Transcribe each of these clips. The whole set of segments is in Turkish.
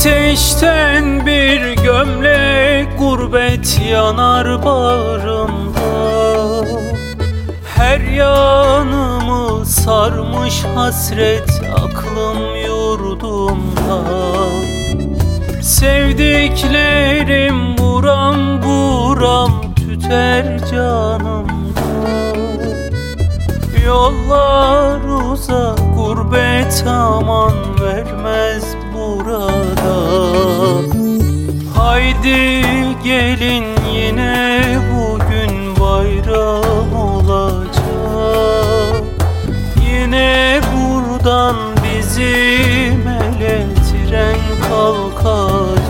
Ateşten bir gömlek gurbet yanar bağrımda. Her yanımı sarmış hasret aklım yurdumda. Sevdiklerim buram buram tüter canımda. Yollar uzak gurbet aman vermez Haydi gelin yine bugün bayram olacak. Yine buradan bizim ele tren kalkacak.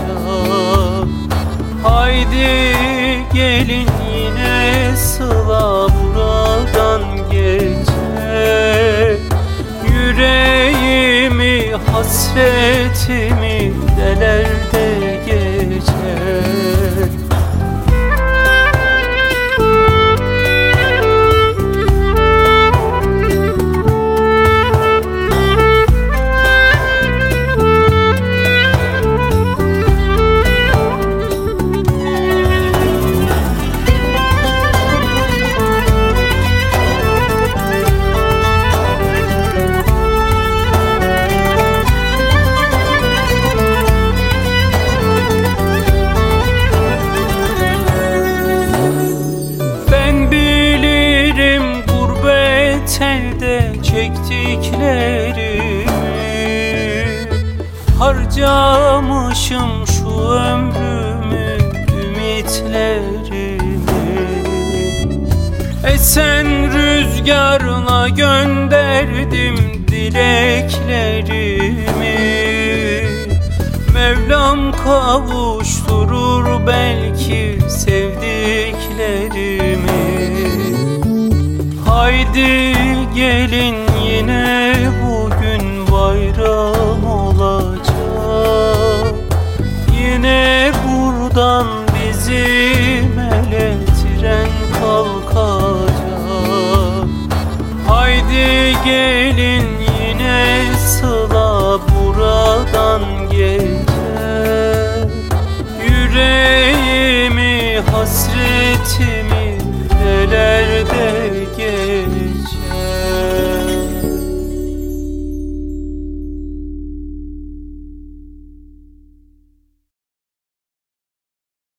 Haydi gelin yine sıla buradan geçer Yüreğimi hasretimi çektiklerimi Harcamışım şu ömrümü ümitlerimi. Esen rüzgarına gönderdim dileklerimi. Mevlam kavuşturur belki sevdiklerimi. Haydi gelin yine bugün bayram olacak. Yine buradan bizim ele tren kalkacak. Haydi gelin yine sıla buradan geçer. Yüreğimi hasretimi